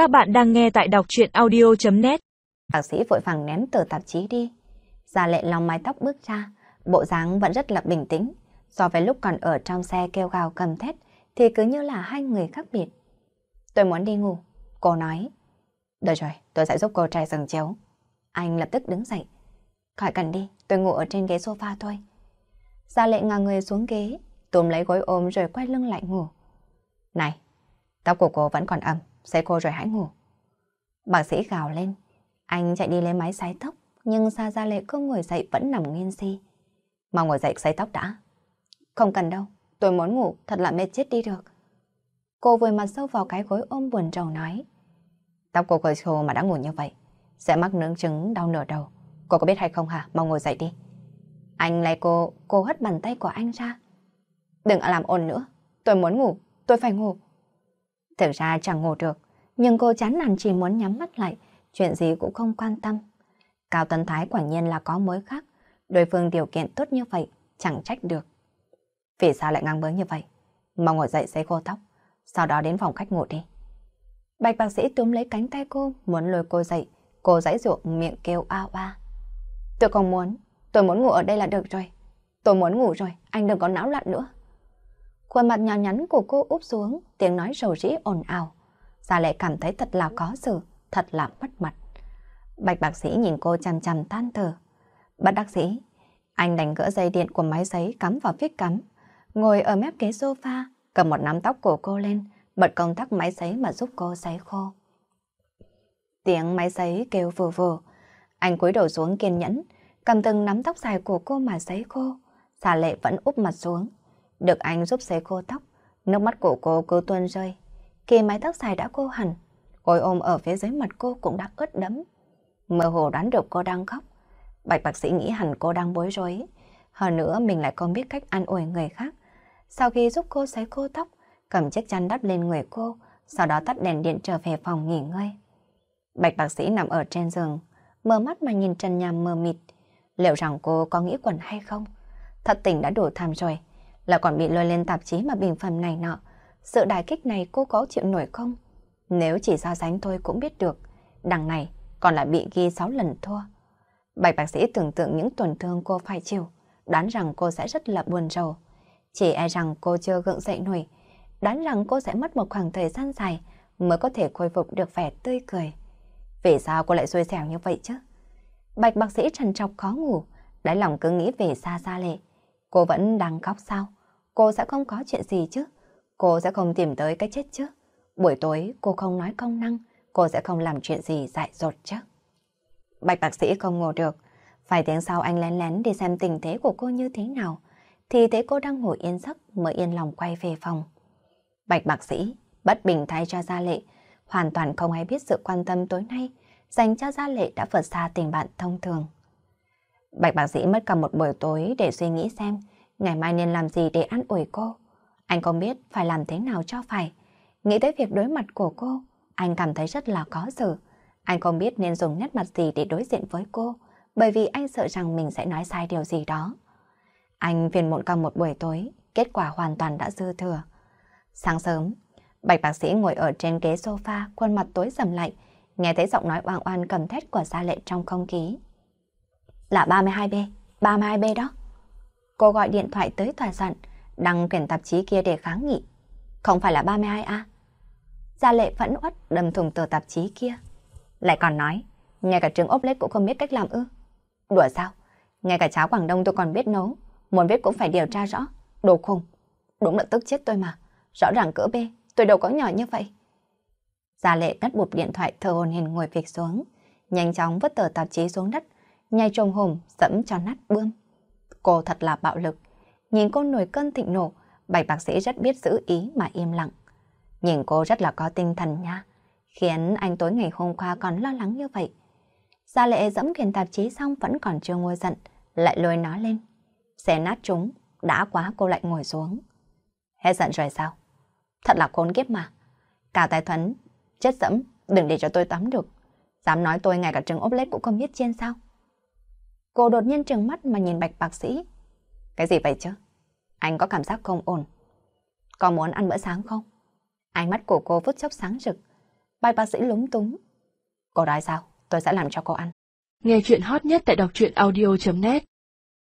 Các bạn đang nghe tại đọc chuyện audio.net Bác sĩ vội vàng ném tờ tạp chí đi. Gia lệ lòng mái tóc bước ra, bộ dáng vẫn rất là bình tĩnh. So với lúc còn ở trong xe kêu gào cầm thét, thì cứ như là hai người khác biệt. Tôi muốn đi ngủ, cô nói. Được rồi, tôi sẽ giúp cô trai giường chiếu. Anh lập tức đứng dậy. Khỏi cần đi, tôi ngủ ở trên ghế sofa thôi. Gia lệ ngả người xuống ghế, tùm lấy gối ôm rồi quay lưng lại ngủ. Này, tóc của cô vẫn còn ẩm, sẽ cô rồi hãy ngủ. Bác sĩ gào lên. Anh chạy đi lấy máy sái tóc, nhưng Sa Gia Lệ không ngồi dậy vẫn nằm nghiêng si. Mau ngồi dậy sấy tóc đã. Không cần đâu, tôi muốn ngủ, thật là mệt chết đi được. Cô vùi mặt sâu vào cái gối ôm buồn rầu nói. Tóc cô cởi khô mà đã ngủ như vậy, sẽ mắc nướng trứng đau nửa đầu. Cô có biết hay không hả? Mau ngồi dậy đi. Anh lấy cô, cô hất bàn tay của anh ra. Đừng làm ồn nữa, tôi muốn ngủ, tôi phải ngủ. Thực ra chẳng ngủ được, nhưng cô chán nản chỉ muốn nhắm mắt lại, chuyện gì cũng không quan tâm. Cao Tân Thái quả nhiên là có mối khác, đối phương điều kiện tốt như vậy, chẳng trách được. Vì sao lại ngang bướng như vậy? Mau ngồi dậy xấy khô tóc, sau đó đến phòng khách ngủ đi. Bạch bác sĩ túm lấy cánh tay cô, muốn lôi cô dậy, cô giãy ruộng miệng kêu a oa. Tôi không muốn, tôi muốn ngủ ở đây là được rồi. Tôi muốn ngủ rồi, anh đừng có náo loạn nữa. Khuôn mặt nhỏ nhắn của cô úp xuống, tiếng nói rầu rĩ ồn ào. Gia lệ cảm thấy thật là có sự, thật là mất mặt. Bạch bác sĩ nhìn cô chằm chằm than thở. Bất đắc sĩ, anh đánh gỡ dây điện của máy giấy cắm vào viết cắm, ngồi ở mép ghế sofa, cầm một nắm tóc của cô lên, bật công tắc máy giấy mà giúp cô sấy khô. Tiếng máy giấy kêu vừa vừa, anh cúi đầu xuống kiên nhẫn, cầm từng nắm tóc dài của cô mà sấy khô. Xà lệ vẫn úp mặt xuống. Được anh giúp sấy khô tóc, nước mắt của cô cứ tuôn rơi. Khi mái tóc dài đã khô hẳn, gối ôm ở phía dưới mặt cô cũng đã ướt đẫm. Mơ hồ đoán được cô đang khóc. Bạch bác sĩ nghĩ hẳn cô đang bối rối. Hơn nữa mình lại không biết cách an ủi người khác. Sau khi giúp cô sấy khô tóc, cầm chiếc chăn đắp lên người cô, sau đó tắt đèn điện trở về phòng nghỉ ngơi. Bạch bác sĩ nằm ở trên giường, mở mắt mà nhìn trần nhà mờ mịt. Liệu rằng cô có nghĩ quẩn hay không? Thật tình đã đủ tham rồi, là còn bị lôi lên tạp chí mà bình phẩm này nọ. Sự đại kích này cô có chịu nổi không? Nếu chỉ so sánh thôi cũng biết được, đằng này còn lại bị ghi 6 lần thua. Bạch bác sĩ tưởng tượng những tổn thương cô phải chịu, đoán rằng cô sẽ rất là buồn rầu. Chỉ e rằng cô chưa gượng dậy nổi, đoán rằng cô sẽ mất một khoảng thời gian dài mới có thể khôi phục được vẻ tươi cười. Vì sao cô lại xui xẻo như vậy chứ? Bạch bác sĩ trần trọc khó ngủ, đáy lòng cứ nghĩ về xa xa lệ. Cô vẫn đang khóc sao? Cô sẽ không có chuyện gì chứ? Cô sẽ không tìm tới cái chết chứ? Buổi tối cô không nói công năng, cô sẽ không làm chuyện gì dại dột chứ? Bạch bác sĩ không ngủ được. Vài tiếng sau anh lén lén đi xem tình thế của cô như thế nào. Thì thấy cô đang ngồi yên giấc mới yên lòng quay về phòng. Bạch bác sĩ bất bình thay cho Gia Lệ, hoàn toàn không hay biết sự quan tâm tối nay dành cho Gia Lệ đã vượt xa tình bạn thông thường. Bạch bác sĩ mất cả một buổi tối để suy nghĩ xem ngày mai nên làm gì để ăn ủi cô. Anh không biết phải làm thế nào cho phải. Nghĩ tới việc đối mặt của cô, anh cảm thấy rất là khó xử. Anh không biết nên dùng nét mặt gì để đối diện với cô, bởi vì anh sợ rằng mình sẽ nói sai điều gì đó. Anh phiền muộn cả một buổi tối, kết quả hoàn toàn đã dư thừa. Sáng sớm, bạch bác sĩ ngồi ở trên ghế sofa, khuôn mặt tối sầm lạnh, nghe thấy giọng nói oang oan cầm thét của Gia Lệ trong không khí. Là 32B, 32B đó. Cô gọi điện thoại tới tòa soạn, đăng quyển tạp chí kia để kháng nghị. Không phải là 32A. Gia Lệ vẫn uất đâm thùng tờ tạp chí kia. Lại còn nói, ngay cả trứng ốp lết cũng không biết cách làm ư. Đùa sao? Ngay cả cháo Quảng Đông tôi còn biết nấu, muốn biết cũng phải điều tra rõ. Đồ khùng. Đúng là tức chết tôi mà. Rõ ràng cỡ B, tôi đâu có nhỏ như vậy. Gia lệ cắt bụp điện thoại thờ hồn hình ngồi phịch xuống, nhanh chóng vứt tờ tạp chí xuống đất, nhai trồm hùng dẫm cho nát bươm. Cô thật là bạo lực. Nhìn cô nổi cơn thịnh nộ, bạch bác sĩ rất biết giữ ý mà im lặng. Nhìn cô rất là có tinh thần nha, khiến anh tối ngày hôm qua còn lo lắng như vậy. Gia lệ dẫm khiển tạp chí xong vẫn còn chưa ngồi giận, lại lôi nó lên. Xé nát chúng, đã quá cô lại ngồi xuống. Hết giận rồi sao? Thật là khốn kiếp mà. Cả tài thuấn, chết dẫm, đừng để cho tôi tắm được. Dám nói tôi ngay cả trứng ốp lết cũng không biết chiên sao. Cô đột nhiên trừng mắt mà nhìn bạch bác sĩ. Cái gì vậy chứ? Anh có cảm giác không ổn. Có muốn ăn bữa sáng không? Ánh mắt của cô phút chốc sáng rực. Bạch bác sĩ lúng túng. Cô nói sao? Tôi sẽ làm cho cô ăn. Nghe chuyện hot nhất tại đọc truyện audio.net